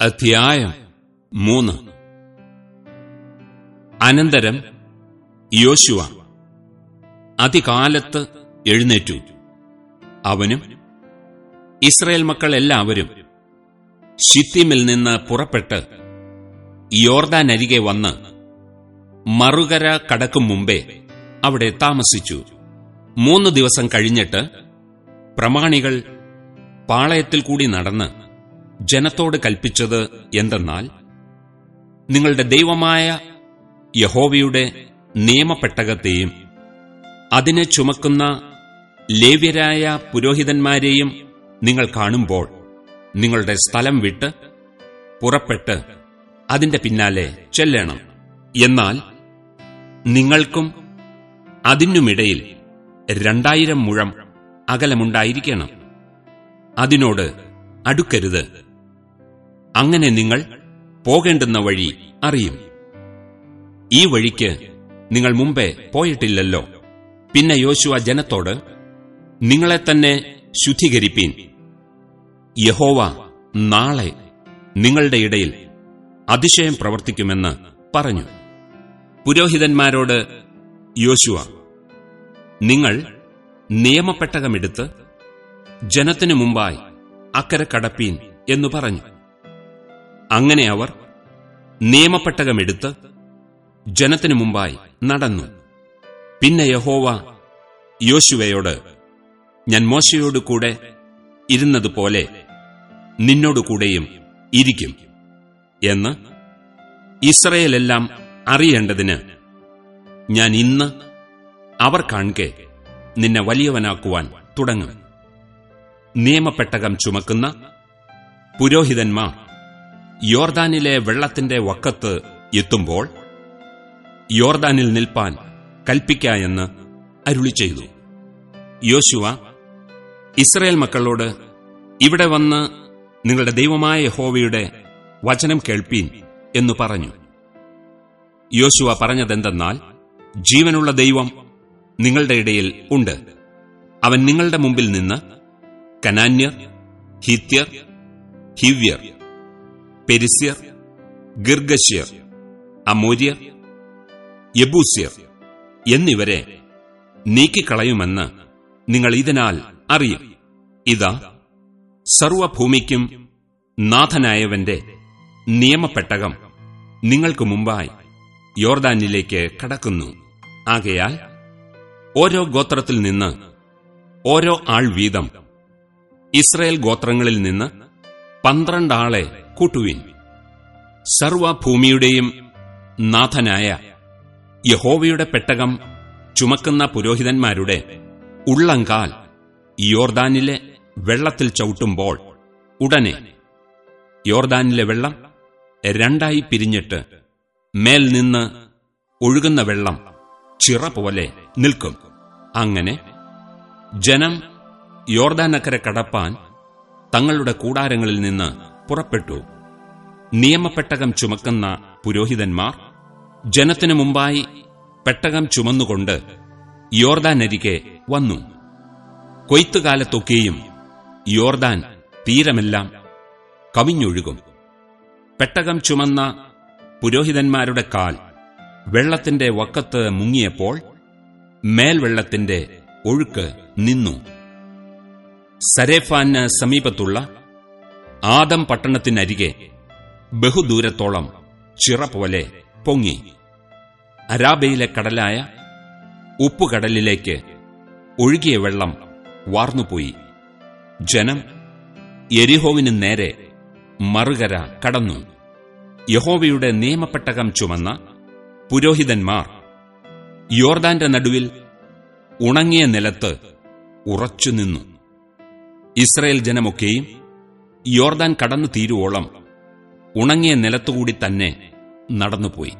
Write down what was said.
അധ്യായം മൂന്ന്. അനന്തരം യോശുവ അതികാലത്ത് എഴുന്നേറ്റു. അവനും ഇസ്രയേൽ മക്കൾ എല്ലാവരും ഷിത്തിമിൽ നിന്ന് പുറപ്പെട്ട് യോർദാൻ അരികെ വന്ന് മറുകര കടക്കും മുമ്പേ അവിടെ താമസിച്ചു. മൂന്ന് ദിവസം കഴിഞ്ഞിട്ട് പ്രമാണികൾ പാളയത്തിൽ കൂടി നടന്ന് ജനത്തോട് കൽപ്പിച്ചത് എന്തെന്നാൽ നിങ്ങളുടെ ദൈവമായ യഹോവയുടെ നിയമപ്പെട്ടകത്തെയും അതിനെ ചുമക്കുന്ന ലേവ്യരായ പുരോഹിതന്മാരെയും നിങ്ങൾ കാണുമ്പോൾ നിങ്ങളുടെ സ്ഥലം വിട്ട് പുറപ്പെട്ട് അതിന്റെ പിന്നാലെ ചെല്ലണം. എന്നാൽ നിങ്ങൾക്കും അതിനുമിടയിൽ രണ്ടായിരം മുഴം അകലമുണ്ടായിരിക്കണം. അതിനോട് അടുക്കരുത്. അങ്ങനെ നിങ്ങൾ പോകേണ്ടുന്ന വഴി അറിയും. ഈ വഴിക്ക് നിങ്ങൾ മുമ്പേ പോയിട്ടില്ലല്ലോ. പിന്നെ യോശുവ ജനത്തോട് നിങ്ങളെ തന്നെ ശുദ്ധീകരിപ്പീൻ. യഹോവ നാളെ നിങ്ങളുടെ ഇടയിൽ അതിശയം പ്രവർത്തിക്കുമെന്ന് പറഞ്ഞു. പുരോഹിതന്മാരോട് യോശുവ നിങ്ങൾ നിയമപ്പെട്ടകമെടുത്ത് ജനത്തിനു മുമ്പായി അക്കരെ കടപ്പീൻ എന്നു പറഞ്ഞു. അങ്ങനെ അവർ നിയമപ്പെട്ടകമെടുത്ത് ജനത്തിനു മുമ്പായി നടന്നു. പിന്നെ യഹോവ യോശുവയോട് ഞാൻ മോശയോടു കൂടെ ഇരുന്നതുപോലെ നിന്നോടുകൂടെയും ഇരിക്കും എന്ന് ഇസ്രയേലെല്ലാം അറിയേണ്ടതിന് ഞാൻ ഇന്ന് അവർ കാൺകെ നിന്നെ വലിയവനാക്കുവാൻ തുടങ്ങും. നിയമപ്പെട്ടകം ചുമക്കുന്ന പുരോഹിതന്മാർ യോർദാനിലെ വെള്ളത്തിന്റെ വക്കത്ത് എത്തുമ്പോൾ യോർദാനിൽ നിൽപ്പാൻ കൽപ്പിക്ക എന്ന് അരുളി ചെയ്തു. യോശുവ ഇസ്രയേൽ മക്കളോട് ഇവിടെ വന്ന് നിങ്ങളുടെ ദൈവമായ യഹോവയുടെ വചനം കേൾപ്പീൻ എന്നു പറഞ്ഞു. യോശുവ പറഞ്ഞതെന്തെന്നാൽ ജീവനുള്ള ദൈവം നിങ്ങളുടെ ഇടയിൽ ഉണ്ട്. അവൻ നിങ്ങളുടെ മുമ്പിൽ നിന്ന് കനാന്യർ ഹിത്യർ ഹിവ്യർ പെരിസ്യർ ഗിർഗശ്യർ അമൂര്യർ യബൂസ്യർ എന്നിവരെ നീക്കിക്കളയുമെന്ന് നിങ്ങൾ ഇതിനാൽ അറിയും. ഇതാ സർവഭൂമിക്കും നാഥനായവന്റെ നിയമപ്പെട്ടകം നിങ്ങൾക്ക് മുമ്പായി യോർദാനിലേക്ക് കടക്കുന്നു. ആകയാൽ ഓരോ ഗോത്രത്തിൽ നിന്ന് ഓരോ ആൾ വീതം ഇസ്രയേൽ ഗോത്രങ്ങളിൽ നിന്ന് പന്ത്രണ്ടാളെ കൂട്ടുവിൻ. സർവഭൂമിയുടെയും നാഥനായ യഹോവയുടെ പെട്ടകം ചുമക്കുന്ന പുരോഹിതന്മാരുടെ ഉള്ളങ്കാൽ യോർദാനിലെ വെള്ളത്തിൽ ചവിട്ടുമ്പോൾ ഉടനെ യോർദാനിലെ വെള്ളം രണ്ടായി പിരിഞ്ഞിട്ട് മേൽ നിന്ന് ഒഴുകുന്ന വെള്ളം ചിറ പോലെ നിൽക്കും. അങ്ങനെ ജനം യോർദാനക്കര കടപ്പാൻ തങ്ങളുടെ കൂടാരങ്ങളിൽ നിന്ന് പുറപ്പെട്ടു. നിയമപ്പെട്ടകം ചുമക്കുന്ന പുരോഹിതന്മാർ ജനത്തിനു മുമ്പായി പെട്ടകം ചുമന്നുകൊണ്ട് യോർദാനരികെ വന്നു. കൊയ്ത്തുകാലത്തൊക്കെയും യോർദാൻ തീരമെല്ലാം കവിഞ്ഞൊഴുകും. പെട്ടകം ചുമന്ന പുരോഹിതന്മാരുടെ കാൽ വെള്ളത്തിന്റെ വക്കത്ത് മുങ്ങിയപ്പോൾ മേൽവെള്ളത്തിന്റെ ഒഴുക്ക് നിന്നു. സരേഫാന് സമീപത്തുള്ള ആദം പട്ടണത്തിനരികെ ബഹുദൂരത്തോളം ചിറ പോലെ പൊങ്ങി. അരാബയിലെ കടലായ ഉപ്പുകടലിലേക്ക് ഒഴുകിയ വെള്ളം വാർന്നുപോയി. ജനം എരിഹോവിന് നേരെ മറുകര കടന്നു. യഹോവയുടെ നിയമപ്പെട്ടകം ചുമന്ന പുരോഹിതന്മാർ യോർദാന്റെ നടുവിൽ ഉണങ്ങിയ നിലത്ത് ഉറച്ചുനിന്നു. ഇസ്രയേൽ ജനമൊക്കെയും യോർദാൻ കടന്നു തീരുവോളം ഉണങ്ങിയ നിലത്തുകൂടി തന്നെ നടന്നുപോയി.